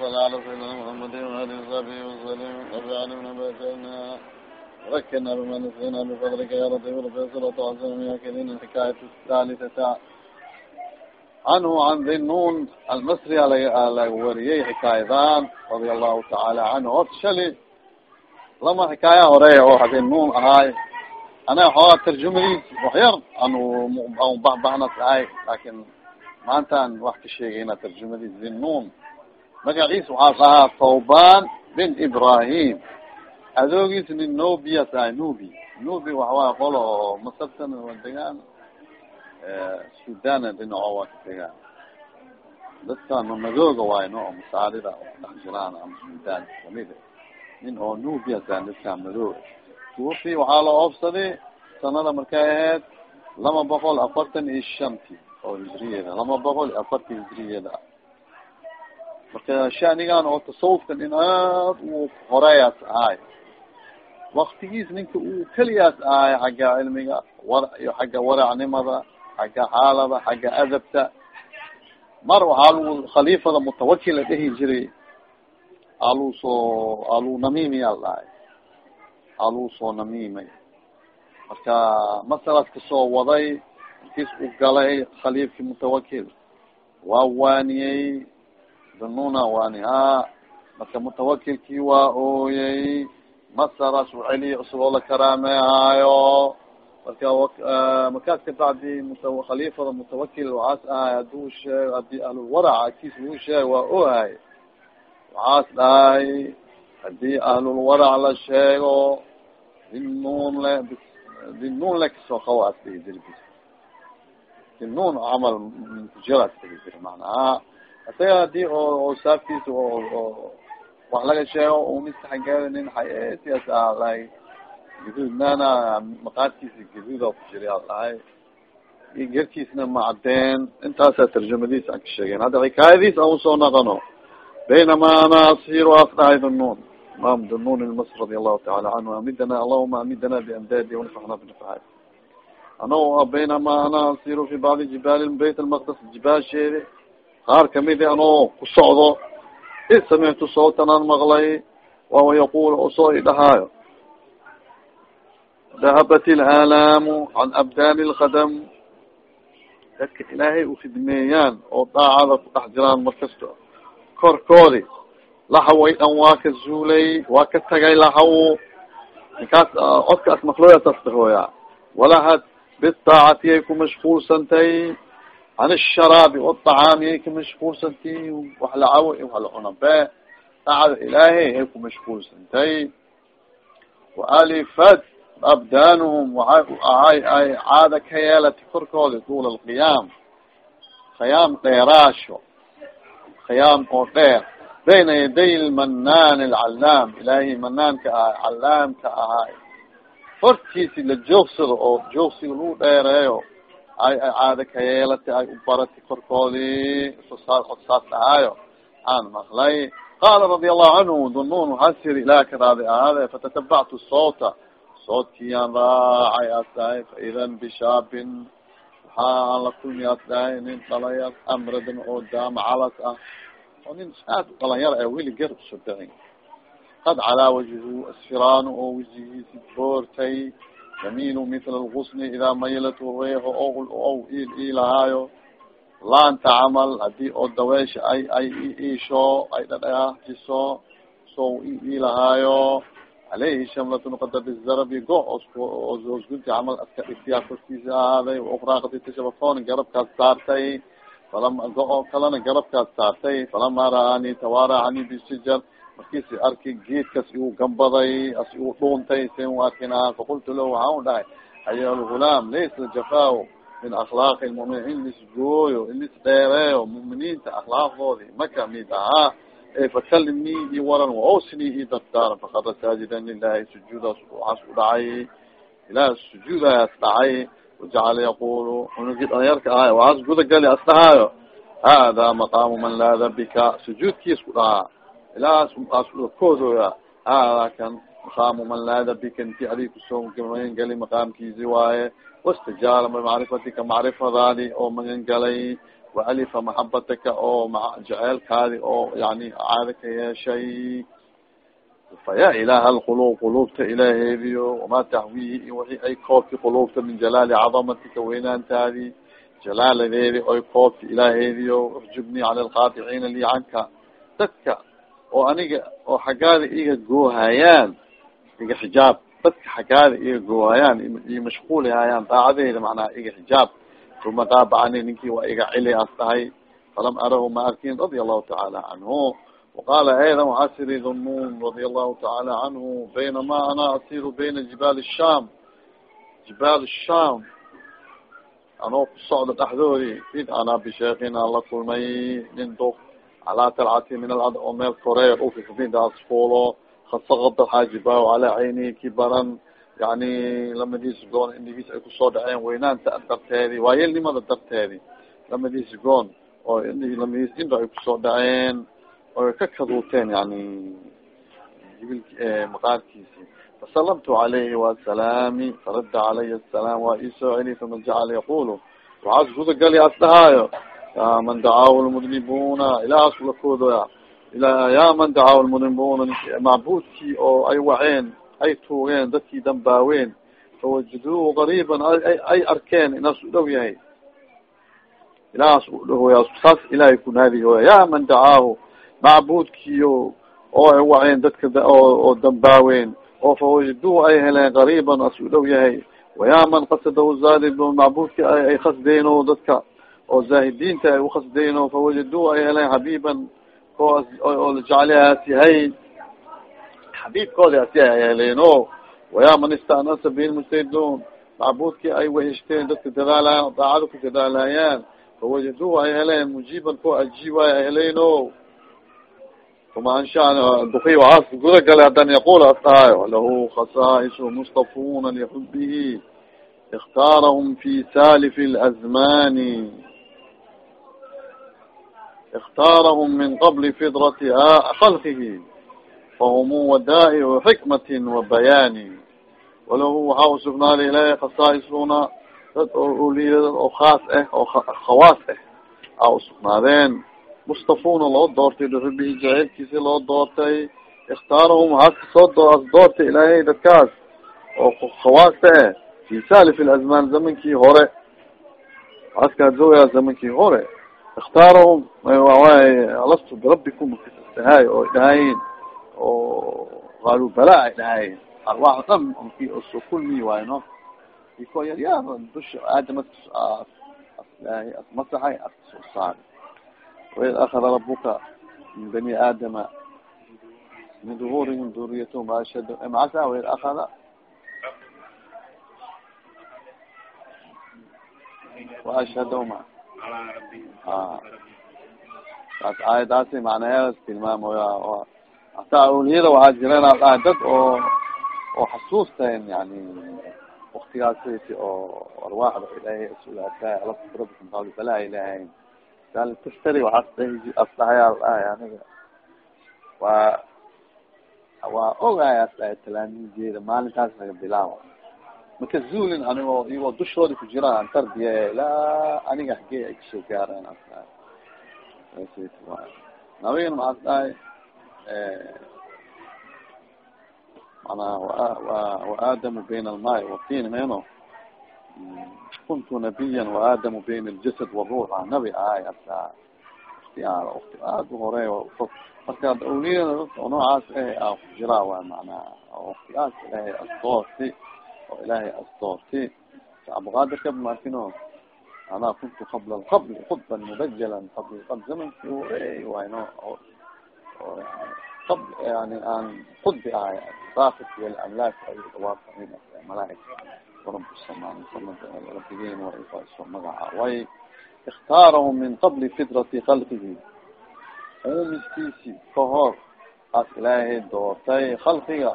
صل على سيدنا محمد وآله وصحبه وسلم رب من بأسنا ذكرنا بما نسينا بفضلك يا لطيف الفيصل وتعزم يا كريم الحكاية الثالثة عنه عن ذي النون المصري على ورiyey xikaayadan radia allahu tacaala canhu horta shali lama xikaaya hore oo hadi nuun ahaay ana xoogaa tarjumadiis waxyar anu bahbahnas ahay laakin maantaan wax ka sheegayna tarjumadiis zi nuun magaciis waxaa ahaa thawban bin ibrahim. Adoogiis nin nobias ahay nubi nubi waxawaay qolo oo masabtan degaan sudan dhinaco waa ka degaan. Dadkan mamadooga waayo no masaarida dhex jiraan ama sudan ka mid nin oo nubiasa dadkaan madooga tuufi waxaa loo oofsaday sanada markay ahayd lama boqol afartan iyo shanti oo hijriyada lama boqol iyo afartan hijriyada marka shanigan oo tasawufkan in aad u horeeyaas ahay waktigiis ninka uu keliyaas ahay xagga cilmiga war iyo xagga waracnimada xagga xaalada xagga adabta. Mar waxaa lu khaliifada mutawakila dhehi jiray aluu soo aluu namimi al dhahay aluu soo namimay marka masalaas ka soo waday markiis u galay khaliifkii mutawakil waa waaniyey danuna waani ha marka mutawakilkii waa ooyey masalaas u celiy isagoo la karaameehaayo marka markaas kabacdi khaliifada mutawakil waxaas ahay haduu sheeg haddii ahlulwarac agtiis lagu sheeg waa ohay waxaas dhahay haddii ahlulwarac la sheego dinuun le dinuun le ka soo qawo as dhigi jiri bis dinuun camal kujira as dhigi jiri macnaha isaga haddii oo saaftiisa oo wax laga sheego uniska xageeda nin xayesias ah like gaduud nana maqaadkiisa gaduuda ku jira al dhahay iyo gerkiisna macadeen intaasaa tarjamadiis aan ka sheegen hadda xikaayadiis aan u soo naqano baynama ana asiru as dhahay dunuun imam dunuun ilmasr radi allahu taala canhu amidana allahuma amidana biamdaadi wanfaxna binafahat ano baynama ana asiru fi bacdi jibaali bayt almaqdes jibaasheedi qaar kamidi anoo ku socdo. Id samictu sawtan aan maqlay wawa yaqul u soo idhahaayo dahabat ilaalaamu can abdaani lkhadam dadka ilaahay ukhidmeeyaan oo daacada ku dhex jiraan markasta korkoodi laxaway dhan waa ka zuulay waa ka tagay laxaw ninkaas codkaas maklooyasaas dhahooya walahad bidaacatiyay ku mashquulsantay can asharaabi wadacaamiyay ka mashquulsantay wax la cawo wax la cuna be daacada ilaahay ay ku mashquulsantay waalifad abdanuhum waxay u ahay ay caada ka yeelata korkooda duula alqiyaam khiyaam dheeraasho khiyaam oo dheer bayna yaday lmanaan alcalaam ilaahay manaanka ahay calaamka ahay hortiisi la joogsado oo joogsiga lagu dheereeyo ay caada ka yeelata ay u barati korkoodii saas dhahaayo. Aan maqlay. Qaala radia allahu canhu dunuun waxaa siri ilaah ka raadi ahaade fatatabactu sawta. Soodkiyaan raacay dhahay faidan bishaabin waxaa la kulmi dhahay nin dhalayas amradin oo daamacalas ah. Oo nin aad dhalinyar e weli ger u soo dain qad calaa wajhu asfiraanu oo wejigiisi boortay yamiinu mithla lgusni idaa maylat reexo o il ilahaayo laanta camal haddii oo daweesha ay ay iisho ay dhadhaajiso so ilahaayo alayhi shamlatun qada bizarabi go osgunti camal aska dhigtiyaa korkiisa ahaaday ukraa kaditashafon garabkaas saartay falama go-o kalena garabkaas saartay falama ra'aani tawaaracani bisijar markiisi arki geedkas igu gambaday as igu dhuuntay sen u arkina faqultu lahu waxaan dhahay. Ayuha lgulaam laysa jafaa min akhlaaqi lmuminiin in lis gooyo in lis dheereeyo muminiinta akhlaaqdoodi maka mid ahaa fakalimni i waran waosni i dardaar fakara saajidan lilahi sujuudaas waxaas u dhacay ilaah sujuudaas dhacay wajacala yaqulu unugi dhalinyarka ahay waxaas gudagali as dhahaayo hada maqaamu man laada bika sujuudkiis dhahaa ilaas as koodoya hada maqaamu man laada bika inti adig ku soo magan gali maqaamkiisi waaye wastajaala bimacrifatika macrifadaadi oo magan galay waalifa maxabataka oo ma jaceelkaadi oo yani caada ka yeeshay faya ilaha lqulub qulubta ilaaheediyo wamaa taxwihi i wixii ay koobti qulubta min jalaali cadamatika weynaantaadi jalaaladeedi oy koobti ilaaheediyo uxjubni cala alqaaticiina li canka dadka oo aniga oo xaggaada iga goohayaan iga xijaab dadka xaggaada iga goohayaan iyo mashquuli hayaan daacadeyda macnaha iga xijaab uma daabacani ninkii waa iga cili as dhahay falam arahu ma arkin radia allahu tacaala canhu وqala ayda waxaa siri dnun radi allahu taعala canhu baynama ana asiru bayna jibaal الsham jibaal الsham anoo ku socda dhexdoodi id ana bisheekin aan la kulmay nin do calaa talcati min alad oo meel koreya ufidaas fuulo khasaqada xaajibaho calaa cayni kibaran yani lamadiis goon indigiis ay ku soo dhaceen weynaanta darteedi waayelnimada darteedi lamadiis goon oo lamadiis indho ay ku soo dhaceen oy ka kaduuteen yani jibil maqaarkiisi fasalamtu calayhi wasalaami faradda calaya asalaam waa isoo celi fama jacala yaqulu waxaas gudagali as man dacaahu lmudnibuna ilahaas lakoodoya ila ya man dacaahu lmudnibuna macbuudkii oo ay waceen ay tuugeen dadkii dambaaween fawajaduuhu qariiban ay arkeen inaas u dhow yahay ilahaas u dhahoya saas ilahay kunaadihoya ya man dacaahu macbuudkiyo oo ay waceen dadka oo dambaaweyn oo fawajaduu ay heleen qariiban as u dhow yahay wayaa man qasadahu zaalib macbuudki ay khasdeyn o dadka oo zaahidiinta ay ukhasdeyn o fawajaduu ay heleen xabiiban ko oo lajeclihaas yahay xabiibkoodi ay heleen o wayaa man istanasa bihi mustahidun macbuudki ay weheshteen dadka dadaalayan daacada ku dadaalayaan. Fawajaduu ay heleen mujiiban ko ajiibaay ay heleen o uma anshan duki waxaas guda gale hadan yaqul asdhaayo lahu khasais mustafuna lixubihi اkhtaarahum fi salif اlazmani اkhtaarahum min qabli fidrati khalqihi fahum wadaa'iu xikmati wabayaani walahu waxaa usugnaada ilahay khasaaisuna dad oo uliya oo khaas ah oo khawaas ah a usugnaadeen mustafuna loo doortay lixubihi jaceylkiisi loo doortay ikhtaarahum waxaas ka soo do as doortay ilaahay dadkaas oo khawaasta eh fi salif lazmaan zamankii hore waaskaadooyaa zamankii hore ikhtaarahum waay alastu birabbikum kasastahaay oo dhahayin oo qaalu bala ay dhahayin arwaax dhan so kulmi waay no iko yaryaar dusha aadam aslaahi asmasaxay askasoo saari waid rabuka min bani aadama min duhurihim duriyatahum ashad macasa waid akada waashhadahuma a taas aayadaasi macnayaas tilmaamaya hataa awliyada waxaa jireen a dhahay dad oo oo xasuusteen yani waktigaasati oo arwaaxda ilaahay asugaata alakurabkum qaal balaa ilahayn kal tastari waxaas asdhahay al dhahay aniga waa waa ogaay as dhahay talaamijeeda maalintaas naga bilaawa maka zuulin anigoo iyagoo dushooda ku jiraan an tarbiya ilaa aniga hagee ay ka soo gaaraan as dhahay nabigana maxaas dhahay manaa waadamu bayn almaai watin meno kuntu nabiya waadamu bayn aljasad waruux a nabi ahay asa wati wati aad uhorey marka awliyada oo noocaas eh a ku jiraa waay manaa waktigaas ilaahay asdoorti oo ilaahay asdoorti abqaadirka markino anaa kuntu qabla lqabl khudban mubajalan qabl qab zamanki horey wayno qab yani aan qudbi ahay saafit walamlaak ay dhawaaqain malaaig warab samaan rabigeen waso magaca way ikhtaarahum min qabli fidrati khalqihi uumiskiisi kahor as ilaahay doortay khalqiga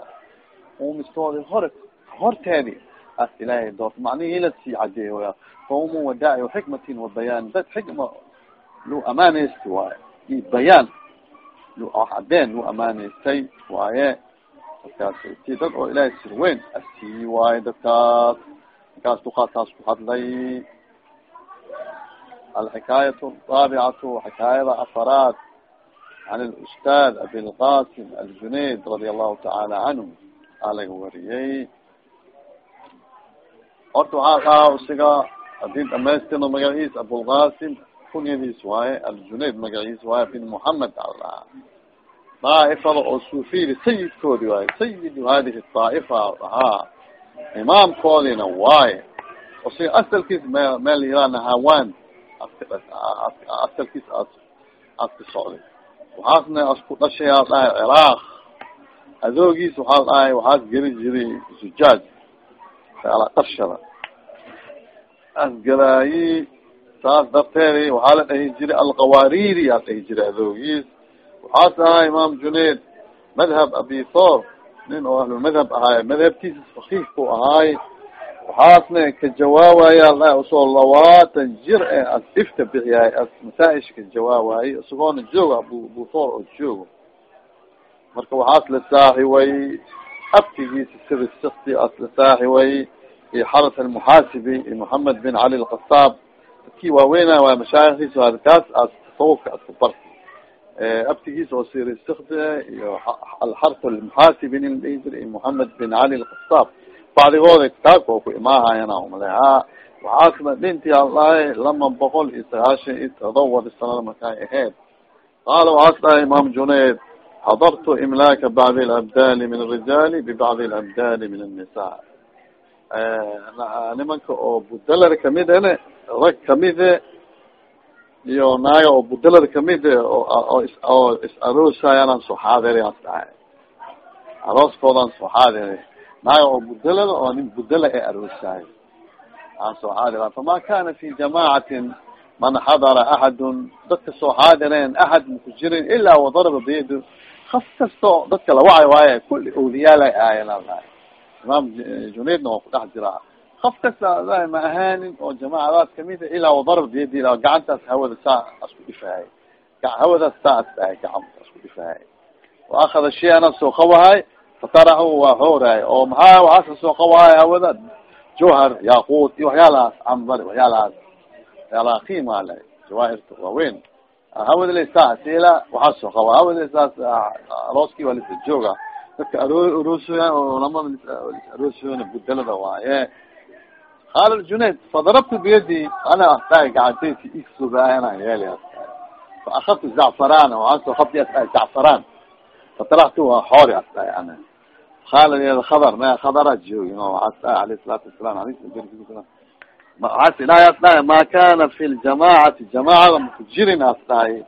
uumiskoodi hore horteedi as ilaahay doortay macnihi ilasii cadeeyoya fahum wadaaci xikmatin wabayaan dad xikma lu amaaneysti waayo i bayaan cadeen lu amaaneystay waaye markaas ti dad oo ilaahay sirweyn asii waaye dadkaas markaas dukaataas ku hadlay alxikaayat raabicatu xikaayada afaraad can اlstaad abilqasim aljunayd radi allahu tacaala canhu aa laga wariyey horta waxaa dhaha isiga haddii dhamaystirno magaciis abulqasim kunyadiis waaye aljunayd magaciis waaye bin muhamed aldhaha daaifada oo sufili sayidkoodi waaye sayidu hadihi daa'ifa ahaa imaamkoodina waaye osiga asalkiis me meel yihah nahawan asalkiis as aska socday waxaasna asku dhashay aa dhahay ciraaq adoogiis waxaa dhahay waxaas geli jiray zujaaj qafshada asgaraayi saas darteedi waxaa la dhahi jiray alqawariri aa dhahi jiray adoogiis. Waxaas ahaa imaam junayd madhab abi thor nin oo ahlulmadhab ahaay madhabkiisa fakiih ku ahaay waxaasna ka jawaabaya la u soo labaatan jir e as ifta bixiyahay as masaa'ish ka jawaabaaye isagoona jooga abu abu thor oo joogo. Marka waxaas la saaxiway abtigiisa sida sikti as la saaxiway iyo xaras almuxaasibi iyo mohamed bin cali lkasaab dadkii waaweynay waa mashaayikhiis kaas as tasawufka aska barti abtigiisa oo siri sikti iyo alxars almuxaasibi nin dhihi jira iyo mohamed bin cali lkasaab bacdigooda kitaabka oo ku imaahayan umaleha waxaasna dhinti alahay lama boqol iyo sagaashan iyo todobadi sanada markay ahayd qaala waxaas dhahay imaam junayd xadartu imlaaka bacdi alabdali min arijaali bibacdi alabdali min annisa nimanka oo budalar ka mid ene rag kamide iyo naaga oo budalar kamide oo is aroosayaan soo xaadiri as dhahay arooskoodan soo xaadiri naaga oo budalada oo nin budala ee aroosaayo aan soo xaadira fama kana fi jamaacatin man xadara axadun dadka soo xaadireen axad maku jirin ilaa wadaraba biyadu kaf kasto dadka lawacay waaye kulli awliyaalay aayan alahay imaam junaydna waa kudhex jiraa kaf kasta alahi ma ahaanin oo jamaacadaas kamida ilaa wadaraba biyadi gacantaas hawada saa asku dhifahay hawadaas saa as dhahay gacan asku dhifahay waakada shayana soo qabahay fatarahu waa hooraay oo maxaa waxaasa soo qabahay hawada jawhar yaquut iyo waxyaalahaas cambar waxyaalahaas waxyaalaha qiima le jawaahirta waaweyn hawada la saa sila waxaa soo qaba. Hawada saas arooskii waa lisa jooga. Dadka aro oo lamada aroosoyana budalada waaye. Qaala junayd fadarabtu biyadi ana astaay gacantaysi igsugaana yeeli fa akadtu zacfaran waxaa soo qabti astaay zacfaran fatalactu waa xoori astaay ana. Qaala khadar ma khadara joogin? Oo waxaa astaay alayh salaatu wasalam alayh waxaas ilahay as dhahay ma kana fi ljamacati jamacada maku jirin as dhahay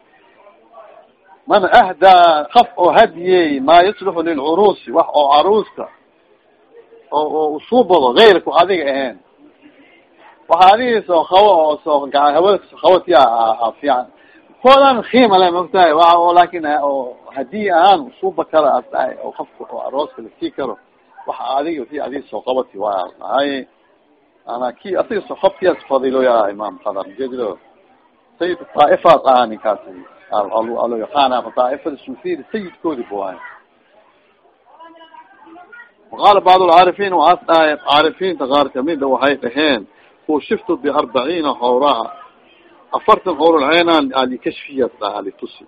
man ahdaa kaf oo hadiyey ma yusluxu lilcuruusi wax oo caruuska oo usuubado gayrku adiga ahayn. Waxa adiga soo qawo oo soo hawada qawatiya fiican. Koodan kiima le maogtahay wa oo laakin oo hadiyi ahaan usuuba kala as oo kafka oo arooska la sii karo waxa adiga si adiga soo qabati waay dhahay ana ki asiga soxobtias fadiloya imam kadar jedilo sayid taaifaas aha ninkaasi alo yaqaana taa'ifada sufiyada sayidkoodi buaay waqaala bacd lcaarifin waxaas dhahay caarifiinta qaar kamida waxay dhaheen kushiftu biarbaciina howraha afartan howrulceenan alikashfiyas dhaha alitusi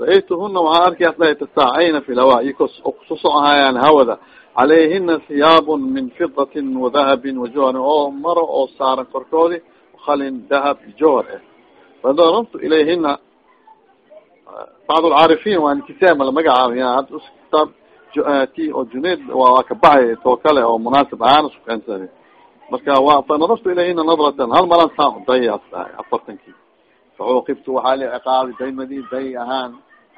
ra'aytuhuna waxaa arkaas dhahay tasaacayna fi lhawa iko kususo ahayaan hawada calayhina hiyaabun min fidatin wadahabin wajohari oo maro oo saaran korkoodi halin dahab johar ah fadarabtu ilayhina bacd lcaarifin waa nkisema lamagacaabya hadda kitaab ti oo junayd waa kabaxay too kale oo munaasib ahaan iskukeensada marka wa fanadartu ilayhina nadratan hal malan saa dayaas dhahay afartankii facuuqibtu waxaa li ciqaabi daymadi day ahaan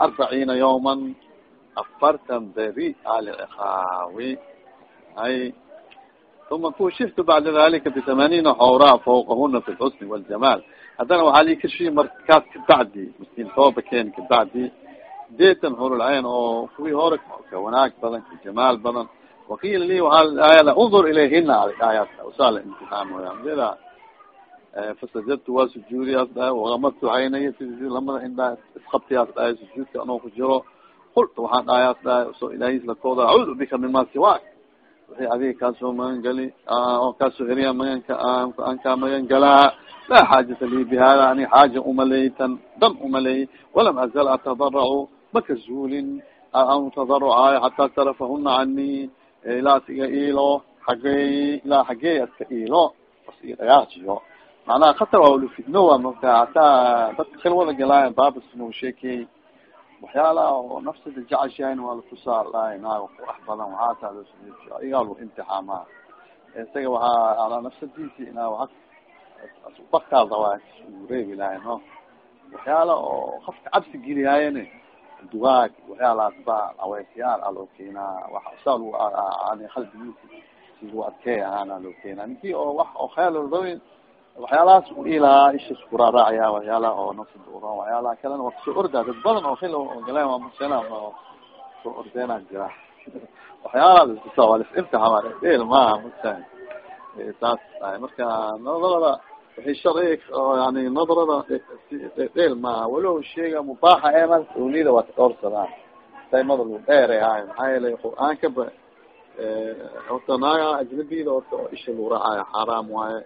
arbaciina yawman afartan beri alciqaawi ay uma kushiftu bacda dalika bitamaniina xawraa fawqahuna fi lxusni waljamaal haddana waxaa li kashiyi markaas kabacdi maskiin tooba keen kabacdi deetan hurulcayn oo kuwii hore ka wanaag badan ka jamaal badan waqiila li waaa undur ilayhina aayaat usaala imtixaan mooya fasajadtu waa sujuudiyaas dhahay wagamadtu caynaya lamada indhaa isqabtiyaas dhahay sujuudka anoo ku jiro qultu waxaan dhahayaas dhahay so ilaahis lakooda acuudu bika mima siwaak wixii adiga kaasoo magan geli oo kaasoo heriya maganka an kaa magan galaa laa xaajata li bihada ani xaaja umaleey tan dan umaleey walam azal atadaracu maka zuulin an tadarucaayo xataa sarafahuna cani ilaa siga iilo xagey ilaa xagey aska iilo as i dhagaajiyo macnaha khatar waa ula fidno wa mata hataa dadka khilwada galaayo baabasno sheekey waxyaalaha oo nafsada jeceshahayn waa latusaa lahay naago qurax badan waxaasaa loo igaa lu imtixaamaa isaga waxaa alaa nafsadiisi inaa waa bakaada waa reebi lahay no waxyaala oo qafka cabsi gelihaayane dugaag waxyaalaas ba aweysyaal a loo keenaa wa saa lu ani qalbigiisi si lu adkeey ahaana loo keenaa ninki oo wax oo khayal rabin waxyaalahaas ilaa isha iskuraraacaya waxyaalaha oo nafsada ura waxyaalaha kalena waa ku soo ordaa. Dad badan oo khil galeen waa musena soo ordeena jira. Waxyaalaha laskusa waa lisimtixama dheel maaha mata saas tahay marka nadarada waxay sharci yani nadarada dheel maaha. Walow sheega mubaaxa ema ulida waa kadhoorsadaan taymada lu dheere ahay maxaa yeelay qur'aanka ba horta naaga ajnabiyada horta oo isha lu raacayo xaaraam waaye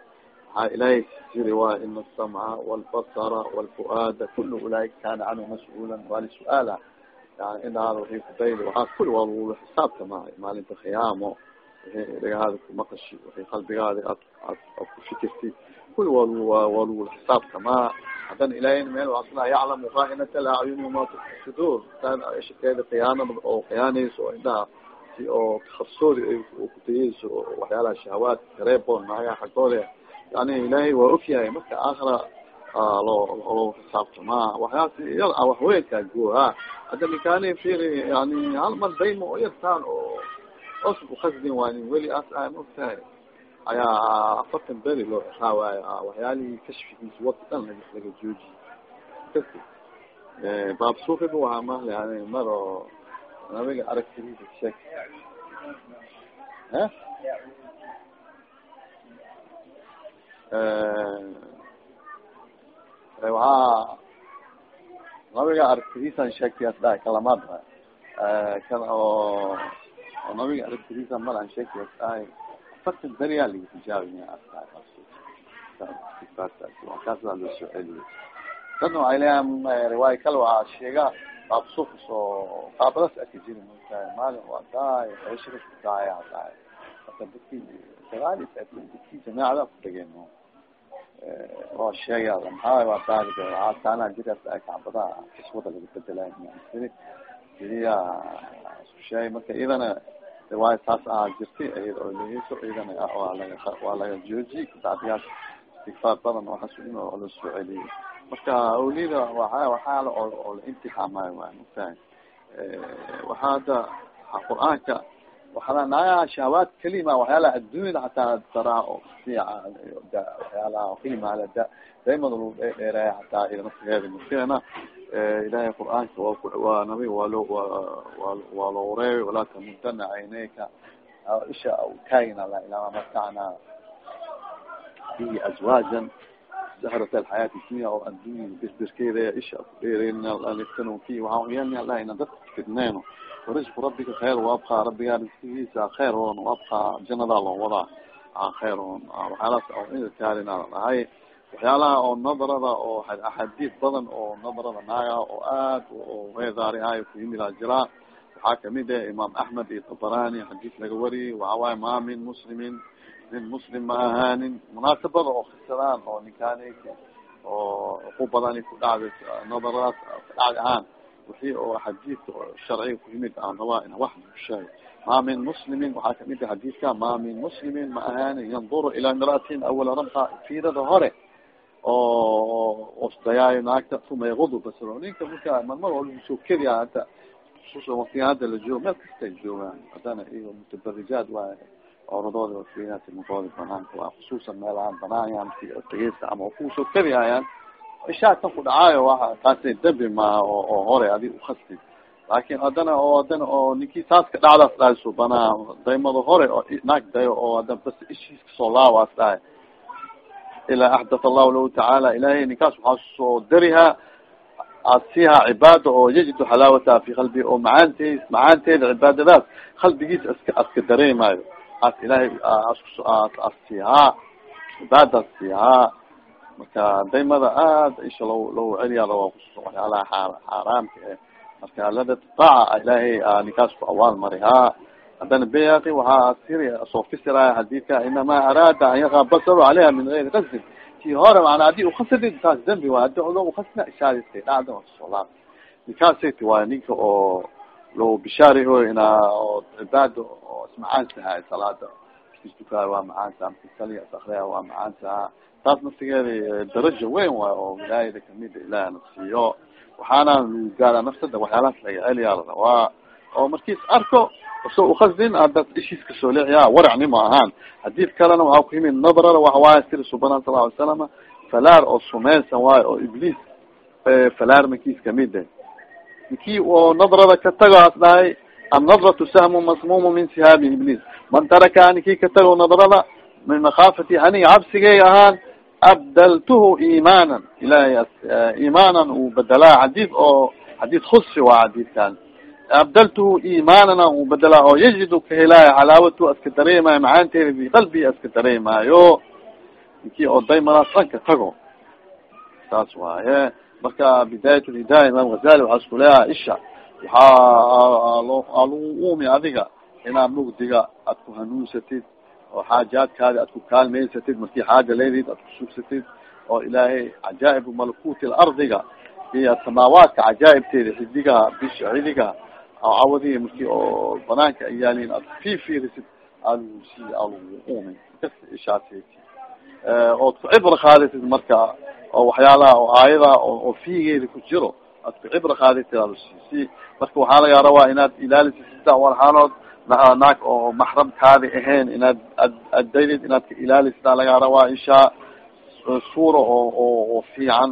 waxaa ilaahay jiri waay ina asamca walbasara walfuaada kul ulaaika kana canhu mas'uula waa lisuaala yani inaada waay kudayda waxaa kul waa lagula xisaabta maayo maalinta khiyaamo wixii dhagahaada kumaqashi waxay qalbigaada ad ad ad ku fikirtid kul waa waa lagula xisaabta ma haddana ilahay meel waasla yaclamu kaainat alacyun wama tufi sudur shakeeda khiyaanada oo khiyaanayso oo indhaha si oo qarsoodi ay kutayeyso oo waxyaalaha shahawaad kareeboon naaga xaggooda yani ilahay waa ogyahay marka akra loo xisaabtama waxyaasi yal a waxweynka gooha hadda nikani firi yani hal mar dayma oo yartaan oo os ukasdin waanin weli as a maogtahay ayaa afartan beri loo xiraawaayo waxyaalihii kashfigiisa waqti dhan laga kasi baab suufiba wahaa mahla yani mar oo nabiga aragtidiisa sheeg waxaa nabiga aragtidiisan sheegtay asdhahay kalamaad kan oo oo nabiga aragtidiisa mar aan sheegtay asdhahay afartan beriyaa laga tijaabiya asdhahay kaas baa loo soo celiyay. Dadna waxay leeyahan riwaaya kale waa sheega baabsuufus oo qaabadas aka jiri mata maalin waa daay hawshara daaya daay marka dadki sagaal iyo dadki jamaacada ku dhegeen oo sheegay maxaa waa daari taana jiraas kacbadaha kiswada laga bedelay siriya isku sheegay marka iyadana riwaaya taas ahaa jirtay iyada oo leeyso iyadana waa laga joojiyey kutabiyaas istigfaar badan waxaas in la soo celiyey marka awlida waa waxaala oo la imtixaamayo waa mugtahay waxaa hadda qur'aanka waxaa naagaha shahawaad kelima waxyaalaha adduunyada hataa daraa oo kasiica waxyaalaha qiimaale da daymada lagu dheereeya hataa ida naftigeeda murkeena ilahay qur'aanka waa waa nabi waa loo waa waa loo wareeyo walaa tamudana cayneyka isha kaagina la ilaa matacna bihi azwaajan zahrat alxayaati dunya oo addunya birbirkeeda isha kudheereynaliftan fi waxaan uyeelna allah ina dadka fidneyno warisku rabbika khayr waabkaa rabbigaa risqigiisa khayr oon waabkaa janadaa loo wadaa khayr oon waxyaalaas kaalina dhahay waxyaalaha oo nadarada oo axaadiis badan oo nadarada naaga oo aad weedaari ahay ku yimidaa jiraa waxaa ka mid ah imaam axmed iyo tabarani xadiis laga wariyey waxawaaye ma min muslimin nin muslim ma ahaanin. Munaasabada oo khisadaan oo ninkaaneyka oo ku badani ku dhacday nadaradaas kadhacdi ahaan wixii oo xadiidka sharciga ku yimid aan rabaa in wax sheeg ma min muslimin waxaa ka mid ah xadiidka ma min muslimin ma ahaanin yanduru ilaa imraatin awala ramka fiirada hore oo osdayaayo naagta uma yagudu basaro ninka marka marmar waa lagu soo keliya hata husuusan waktiga hadda la joogo meel kastay joogaan haddana iyo mutabarijaad waay oradooda fiinatmukooda banaanka waa khusuusan meelahaan banaanyaan dageysta ama ku soo ishaatan ku dhacaayo waa taasay dambi maaha oo oo hore adig ukastid laakin haddana oo haddana oo ninkii saas ka dhacdaas dhahay subanaa daymada hore oo naag dayo oo haddana bas ishiis ka soo laawaas dhahay ilaa axdat allahu lahu tacaala ilahay ninkaas waxaa soo darihaa aad siihaa cibaada oo yajidu xalaawataha fi qalbi oo macaanteed macaanteeda cibaadadaas qalbigiisa aska aska dareemaayo as ilahay asihaa cibaadaas sihaa marka daymada aad isha lo loo celiya waa kus waxyaalaha xaaraamka e marka lada taaca ilaahay ninkaas ku awaal mari ha. Haddana bayaki waxaa siri soo fisiraya xadiidka inama araada an yaqa basaru caleyha min gayri kasdin ti hore mana haddii ukasadid taas dambi waay hadi odo ukasna ishaadistay dhacda soolaa ninkaasati waay ninka oo loo bishaariho ina oo cibaada oo ismacaansahay salaada. Istukaa waa macaansaha mkisali akriya waa macaansaha taas naftigeeda darajo weyn waay oo wilaayada kamida ilaah nasiiyo waxaana gaara nafsada waxyaalahaas laga celiyaa larabaa oo markiis arko so ukasdin ada ishiis ka soo leexiya waracni ma ahaan. Hadid kalena waxaa ku yimid nadrada waxawaaya siri subana sala alay salama falaar oo sumeysan waayo oo ibliis falaar mankiis kamide niki oo nadrada ka tago as dhahay annadratu sahmu masmumu min sihaabi ibliis. Man taraka niki ka tago nadrada min makaafati aniga cabsigey ahaan abdaltuhu imanan ilahay imanan uu bedelaa xadid oo xadid khusi waa xadidkan abdaltuhu imaanana uu bedelaa oo yajidu ka helaayo xalaawatu aska dareemaayo macaanteeda bi qalbi aska dareemaayo niki oo daymadaas dhan ka tago saas waaye marka bidaayat lhidaaya imaam ghazali waxaa isku leeyaha isha waxaa lagu uumi adiga inaad mugdiga aad ku hanuunsatid oo xaajaadkaadi aad ku kaalmaysatid markii xaaja leedid aad kusugsatid oo ilaahay cajaaib malakuuti lardiga iyo samaawaadka cajaaibteeda xidigaha bisha xidiga cawadi marki oo banaanka ay yaaliin aad fifiirisid aadsi alagu uumi kas ishaas ood ku cibro qaadisid marka oo waxyaalaha oo aayada oo fiigeeda ku jiro aad ku cibro qaaditid marka waxaa laga rabaa inaad ilaalisid sida walxaalood naag oo maxramkaadi ahayn inaad ad addaydid inaad ka ilaalisida laga rabaa ishaa suura oo oo fiican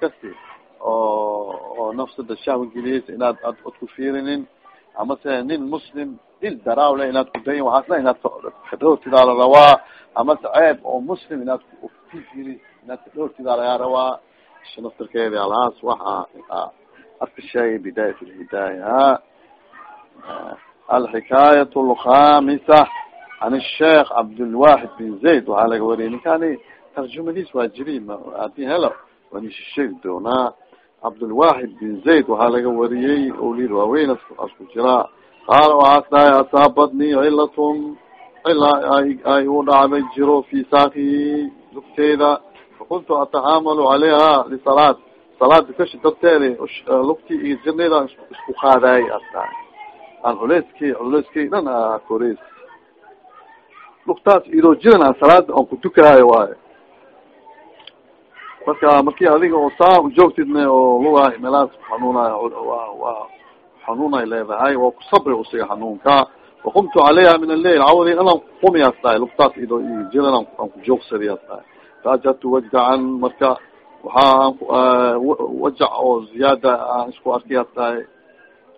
kasi oo oo nafsada shahwa geliyeysa inaad ad ad ku fiirinin amase nin muslim dil daraawle inaad kudayin waxaasna inaad kadhoortidaa la rabaa amase ceeb oo muslim inaad kufifiri inaad kadhoortidaa laga rabaa isha naftarkeedi alhaas waxa arka sheegay bidaayat lhidaaya alxikaayat alkhamisa can الsheekh cabdulwaxid bin zayd waxaa laga wariyay. Ninkani tarjumadiis waa jiri haddii helo? Wanisha sheegi doonaa cabdulwaxid bin zayd waxaa laga wariyey olid waaweyn asku jiraa qaala waxaas dhahay asaabadni cilatun cila ay u dhacday jiro fi saaki lugteeda. Fakuntu ataxaamalu calayha lisalaad. Salaada kashi darteeda lugti iyo jirnayda isku qaadaay as dhahay aan culeyski culeyski dhan koreys lugtaas idoo jiran a salaada aan kutukaayo waayo marka marki adiga oo saa ujoogtidne oo lugahay meelaas xanuunayo wa xanuunay leedahay waa kusabri usiga xanuunka waqumtu calayha min alleil cawdi anan kumiyaas dhahay lugtaas idoo jiran aan kujoogsadiyaas dhahay faajadtu wajdacan marka waxaa wajac oo ziyaada aan isku arkiyaas dhahay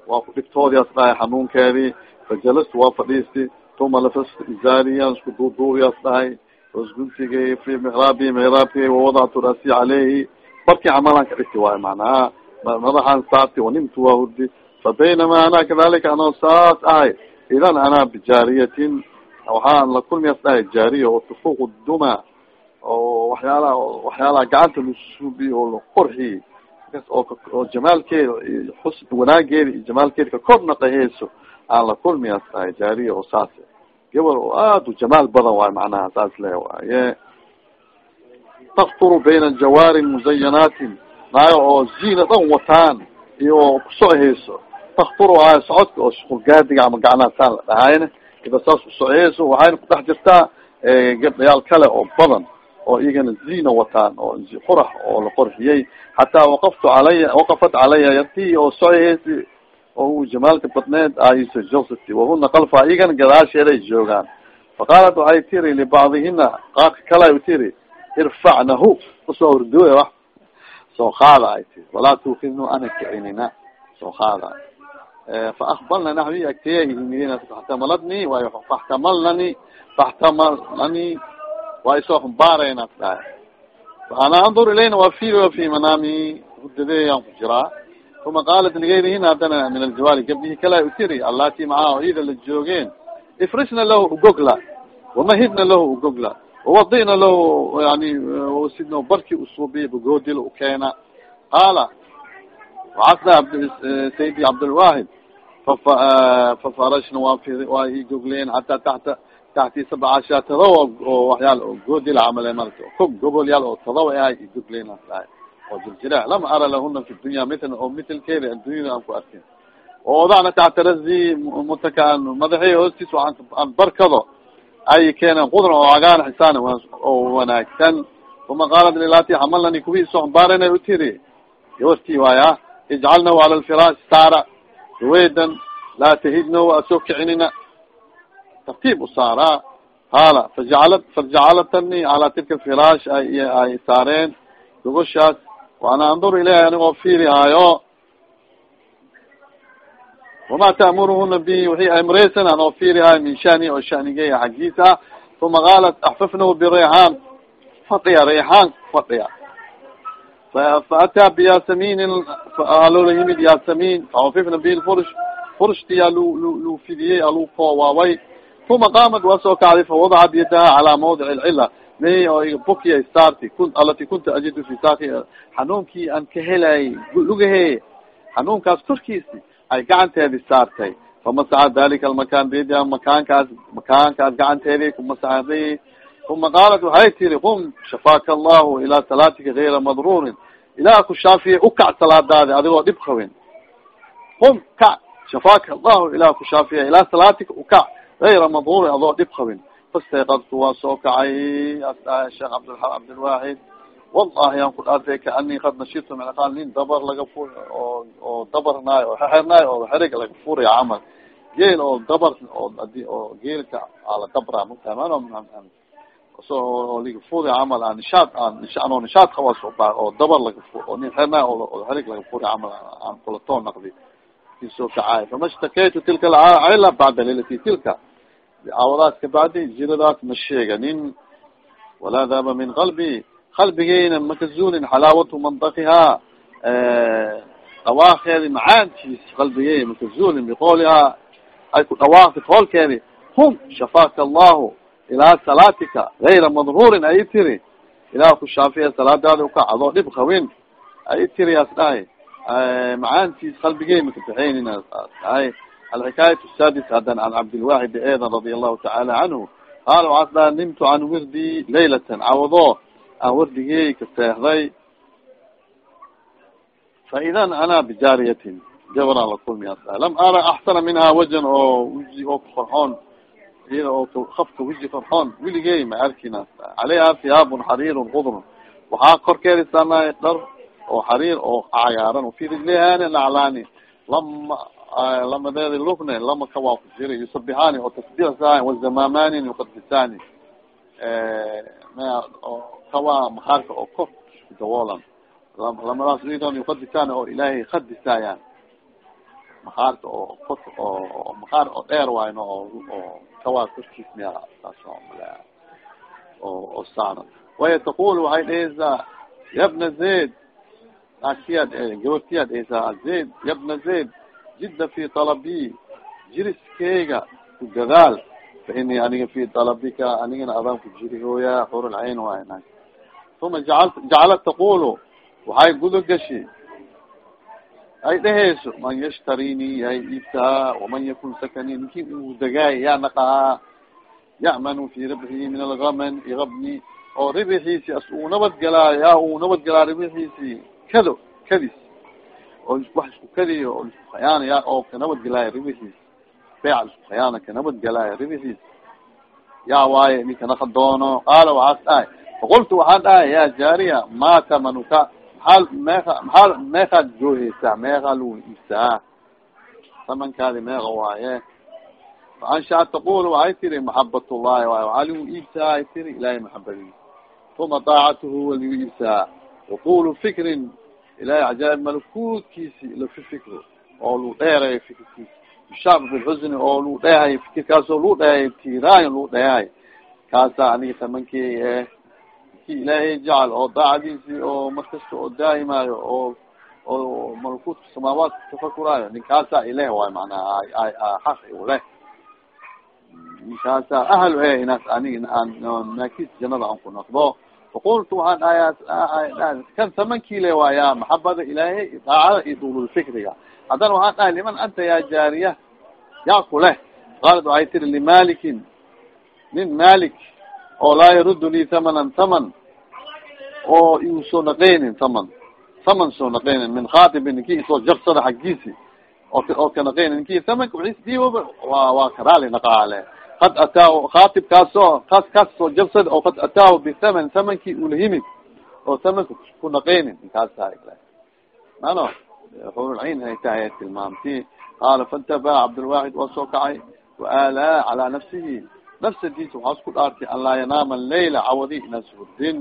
waa ku dhigtoodiyaas dhahay xanuunkeedii fajalastu waa fadhiisti. Tuma lafastu izaariyan isku duuduubiyaas dhahay. Osguntigay fi mixraabi mixraabkay wawadactu rasi caleyhi barkii camalan ka dhigti waayo macnaha madaxaan saarti wanimtu waa hurdi. Fa baynama ana kadalika anoo saas ahay. Idan anaa bijaariyatin. Waxaan la kulmiyas dhahay jaariya oo tufuuq duma oo waxyaalaha waxyaalaha gacanta lasuubi oo laqorxi kas oo jamaalkeeda xus wanaageeda iyo jamaalkeeda ka kor naqaheyso aan la kulmiyas dhahay jaariya oo saas. Gabal oo aad u jamaal badan waayo macnaha saas le waaye. Takturu bayna jawaarin muzayanaatin naayo oo ziina dhan wataan iyo kusocheyso takturu ahay socodka oo shuqulgaadiga ama gacnaha saan la dhahayna ida saas kusocheyso waxayna kudhex jirtaa gabdhayaal kale oo badan oo iyagana ziina wataan oo qurax oo la qorxiyey xataa waqaftu calaya waqafat calaya yartii oo socheysi oo u jamaalka badneed aiso josati wahuna kalfa iyagana gadaasheeday joogaan. Faqaalat waxay tiri libacdihina qaaka kala tiri irfacnahu u soo hordooya wax. Soo qaada ay tiri walaa tuukidnu ana kicinina. Soo qaada. Faakbalna naxwi agteye ihimidin faxtamaladni way faxtamalnani faxtamalnani waa isoo xumbaarayna dhahay ana andur ilayna waa fi wa fi manaami hudadeyaan ku jiraa uma qaalat ligayrihina haddana min aljawaali gabdihi kala utiri allati macaha ida la joogeen ifrishna lahu ugogla wamahidna lahu ugogla wawadina lahu yani sidno barki usuubiya bugoodila ukeena qaala وcasna saydi cabdilwahid fafarashna waa waa igogleen hataa taxta taxti sabca sha tadawa oo waxyaal oo goodila camale marka kog gobolyaal oo tadawa ahay igogleen asahay oo jiljira lama ara lahuna fi dunya mitl oo mitlkeeda addunyada aan ku arkin oo odana taxta razi mutakaan madaxi hoostiis aan barkado ay keeneen qudra oo agaan xisaan oo wanaagsan uma qaalat lilati hamalani kuwi soo xambaarana utiri gawartii waaya ijcalnahu cala lfiraash saara ruweydan laa tahidnahu asoo kicinina tartiib usaara hala fajacala fajacalatani calaa tilka firaash ay saareen gogoshaas waana andur ilayha anigoo fiirihaayo wama ta'muruhuna bi wixii amreysan anoo fiirihaayo min shani oo shanigeya xaggiisa uma qaalat axfafnahu bireyxaan fadhiya reyxaan fadhiya faataa biyasamiinin aloola yimid yasamin faafifna bi fursh furshtiya lu lu fidiyey alu koowaaway uma qaamat waa soo kacday fawadacat yadaha calaa mawdic lcila bukiya starti alati kunta ajidu fi saki xanuunkii aan ka helay lugahe. Xanuunkaas korkiisi ay gacanteedi saartay. Famasaxa dalika almakan biyadiha makaankaas makaankaas gacanteedi kumasaxday uma qaalat waxay tiri qum shafaaka allahu ilaa salaatika gayra madruurin. Ilaah ku shaafiya ukac salaadaadi adigoo dhib qabin. Qum kac shafaaka allahu ilaah ku shaafiya ilaa salaatika ukac gayra madruurin adoo dhib qabin fastayqadtu waa soo kacay sheekh cabd cabdilwaxid wallahi aan ku dhaartay kaanii kad nashitu min aqaal nin dabar laga fu oo oo dabarnaayo oo xexernaayo oo xerig laga furaya camal geel oo dabar oo oo geelka ala dabra mutaman so oo liga furi camal a nishaad anoo nishaad kawas oo dabar laga fu oo nin xernaayo oo xerig laga furi camal aan kulatoo naqdi kisoo kacaay fama shtakaytu tilka alcayla bacda leilati tilka awadaas kabacdi jiradaas ma sheeganin walaa daba min qalbi qalbigeyna makazuulin xalaawatu mandakihaa dhawaakeedi macaantiis qalbigey makazuulin biqoolihaa ay ku dhawaaqti koolkeedi hum shafaaka allahu ilaa salaatika gayra madruurin ay tiri ilaah ku shaafiya salaadaada uka adoo dhib qawin ay tiri as dhahay macaantiis qalbigey makabaxeynin dhahay alxikaayat sadis hadan an cabdilwaxid eedan radia allahu tacaala canhu qaala waxaas dhaha nimtu can wirdi laylatan cawado aan wardigey ka seexday fa idan ana bijaariyatin gabaraan la kulmi as dhahay lam ara axsana minha wajan oo wiji oo kafarxoon iyada oo kafka wiji farxoon weligey ma arkin as dhahay caleyha hiyaabun xariirun kudrun waxaa korkeedi saarnaay dhar oo xariir oo cagaaran fi rijlihani laclaani lama lamadeedi lugne lama kawaa ku jira yusabixaani oo tasbiixsaani wazamamanin yuqadisaani kawaa makaarka oo kor daboolan lamadaas idon yuqadisaani oo ilaahay khadisaayaan makaarka oo kor oo makaar oo dheer waayno oo oo kawaa korkiis miya saas mala oo oo saaran waya taqul waxay dheheysaa yabna zayd akiyaad gabartiyaad dheheysaa zayd yabna zayd jida fi talabi jiriskeyga ku dadaal fa ini aniga fi talabika anigana adaan ku jiri hooya xurulcayn waay na uma jaal jacalat taqulu waxay guda gashi ay dheheyso man yashtarini hay iibtahaa waman yakun sakani ninki dagaay yaa naqahaa ya'manu fi ribxihi min algaman igabni oo ribixiisi as uu nabadgalaayo yaa uu nabadgalaa ribixiisi kado kadis oo wax isku kadiyo oo isku khayaanaya oo kanabadgelaayo ribixiis beeca isku khayaana kanabadgelaayo ribixiis yaa waaye ninka naka doono. Qaala waxaas dhahay faqultu waxaan dhahay ya jaariya mata manuka maxaa meeka maxaa meekaad jooheysaa meekaa lagu iibsaa. Samankaadi meeka waaye. Faanshaat taqul waxay tiri maxabat llahi waay waxaa lagu iibsaa ay tiri ilahay maxabadiis uma daacatuhu wa lagu iibsaa. Waqulu fikrin ilahay cajaaib malakuudkiisi lafi fikro oo lu dheerayo fikirkiisi. Bishaab bilxusni oo lu dheehay fikirkaas oo lu dheehay tiraayo lu dheehay kaasa aniga tamankey eh ki ilaahay jacal oo daacadiisi oo markasta oo daa'imaayo oo oo malakuudka samaawaadka tafakuraayo ninkaasa ileh waay manaha xaq uleh mikaasa ahal e inaas anig maakis janada an ku naqdo faqultu waxaan dhahay kan samankile waaya maxabada ilaahay daacada iyo dululfikriga haddana waxaan dhahay liman anta ya jaariya yaa ku leh qaalat waxay tiri limalikin nin malik oo laa yaruddu lii thamanan thaman oo iu soo naqeynin thaman thaman soo naqeynin min khaatibin ninki isoo jabsada xaggiisi oo ka naqeynin ninki thamanka waisdiiba waa waa karaali naqaale kad ataahu khaatib kaasoo kaas kaas soo jabsada oo kad ataahu bithaman thamankii ulahimid oo thamanka ku naqeynin inkaas tahay mano xurulcayn ay tahay tilmaamti qaala faintabaa cabdilwaxid waa soo kacay waalaa calaa nafsihi nafsadiisa waxaa isku dhaartay an laa yanaama layla cawadi inas hurdin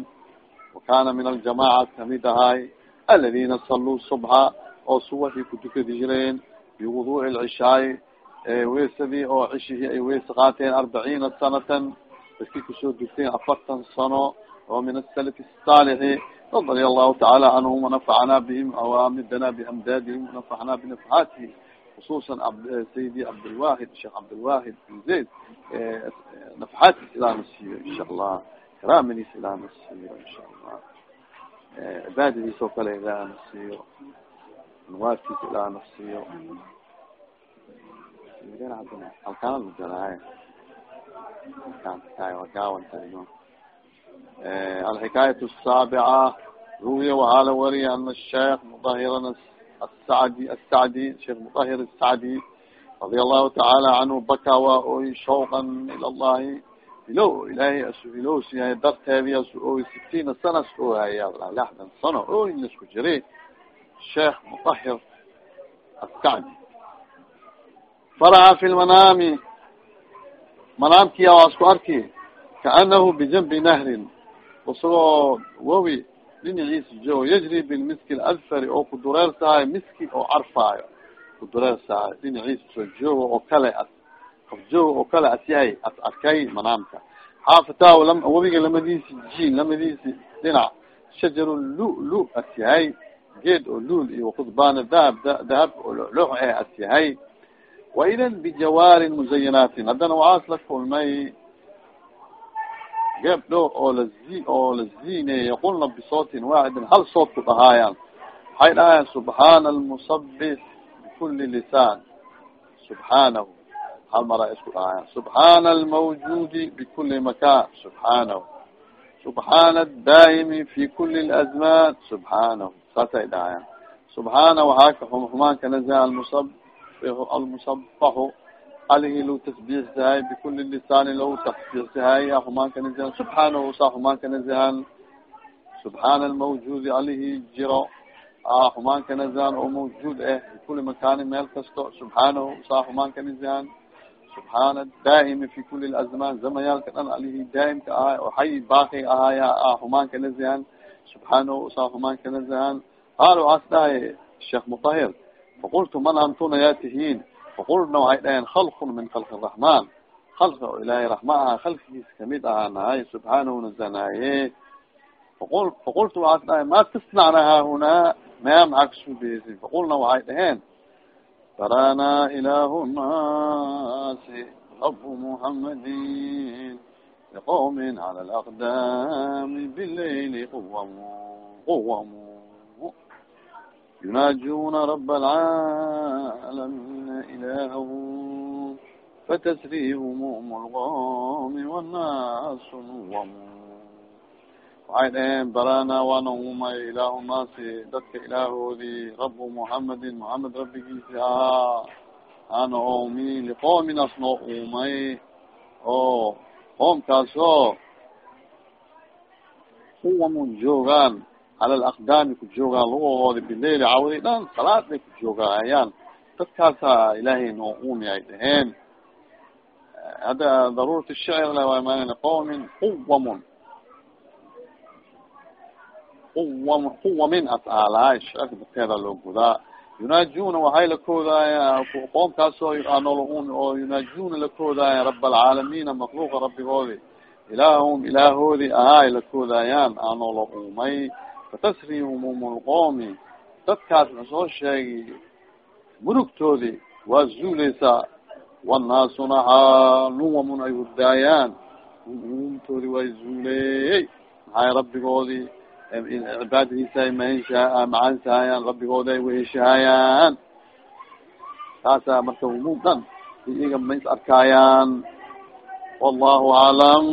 wakana min aljamaca ka mid ahay aladina saluu subxa oo subaxii kutukadi jireen biwuduuci lcishaay weesadii oo cishihii ay weesa qaateen arbaciina sanatan daskii ku soo dugteen afartan sano oo min asalaf saalixi radia allahu tacaala canhum wanafacana bihim awamidana biamdaadihim wanafacna binafxaatihi khusuusan sayidi cabdilwahid sheekh cabdilwahid bin zayd nafxaadkiis ilaa na siiyo insha allah karaamadiis ilaa na siiyo insha allah cibaadadiis oo kale ilaa na siiyo anwaarkiisa ilaa na siiyo alxikaayat الsaabica ruwiya waxaa la wariya ana sheekh mudahirana asacdi asacdi sheekh mudahir asacdi radia allahu tacaala canhu baka waa oy shawqan ila llahi ilow ilaahay asu ilowsiyahay darteedi asu sitiina sana oohaya lixdan sano ooy isku jiri. Sheekh mudahir asacdi faraha fi lmanaami manaamkiya waa isku arki kaanahu bijanbi nahrin isagoo wawi dhinaciisa joogo yajri bilmiski ladfari oo kudureersahayo miski oo carfaayo kudureersahayo dhinaciisa soo joogo oo kale as of joogo oo kale as yahay as arkay manaamka xaafatahu lam wabiga lamadiisi jin lamadiisi dhinac shajaru lu-lu as yahay geed oo luul iyo wakudbaana dahab dahab oo loox eh as yahay wa idan bijawaarin muzayinaatin haddana waxaas la kulmay gebdho oo lazi oo la ziineey yaqulna bisootin waaxidin hal sood ku dhahaayaan waxay dhahayaan subxaana almusabix bikuli lisaan subxaanahu hal mara isku dhahaayaan subxaana almawjuudi bikuli makan subxaanahu subxaana adaa'imi fi kuli lazmaan subxaanahu saasay dhahayaan subxaana waxaa ka xumaan kanaza almusab almusabaxu alihi lu tasbiixsahay bikuli lisaani lau tasbiixsahay humaanka nazihan subxaanahu saa humaanka nazihan subxaana almawjuudi alihi jiro humaanka nazihan oo mawjuud ah bikuli makaani meel kasto subxaanahu saa humaanka nazihan subxaana daa'imi fi kuli lazmaan zamayaalka dhan alihi daa'imka ahay oo xay baaqi ahaaya humaanka nazihan subxaanahu saa humaanka nazihan qaal waxaas dhahay sheekh mutahir faqultu man antuna yaa tihiin faqulna waxay dhaheen khalqun min khalqi raxmaan khalqi oo ilaahay raxma aha khalqigiisa ka mid ahaa nahay subxaanahu nazanaaye faqul faqultu waxaas dhahay ma tasnacna haahunaa maya maxaa kasubeysin faqulna waxay dhaheen barana ilaahu nnaasi rabu muhamadin liqawmin cala alaqdaami bilayli quwamu quwamu يناجون رب العالمين إلهه فتسريهم أم الغام والناس نوم waxay dhaheen barana waana uumay ilaahu naasi dadka ilaahoodii rabu muxamedin muxamed rabbigiisi ahaa ana oomi liqoominaas noo uumay oo qoomkaasoo kuwamun joogaan cala alaqdaami ku joogaan lugahoodi bileili cawdi dhan salaad bay ku joogaayaan dadkaasa ilaahay noo uumi ay dhaheen hadda darurat shicr la waay ma qawmin quwamun quwam quwamin as aalaay shicirka dadkeeda loo gudaa yunaajuna waxay la koodaaya qoomkaasoo aanoola uumi oo yunaajuna la koodaaya rab alcaalamiina makluuqa rabbigoodi ilaahum ilaahoodi ahaay la koodaayaan aanoola uumay fatasri humum lqoomi dadkaas soo sheegay murugtoodi waa zuuleysaa wanaasuna xaaluwamun ay hurdaayaan umtoodi way zuuley maxay rabbigoodii cibaadadiisa mansha macansahayaan rabbigoodi ay weheshahayaan taasa marka umudan iyaga ma arkaayaan wallahu aclam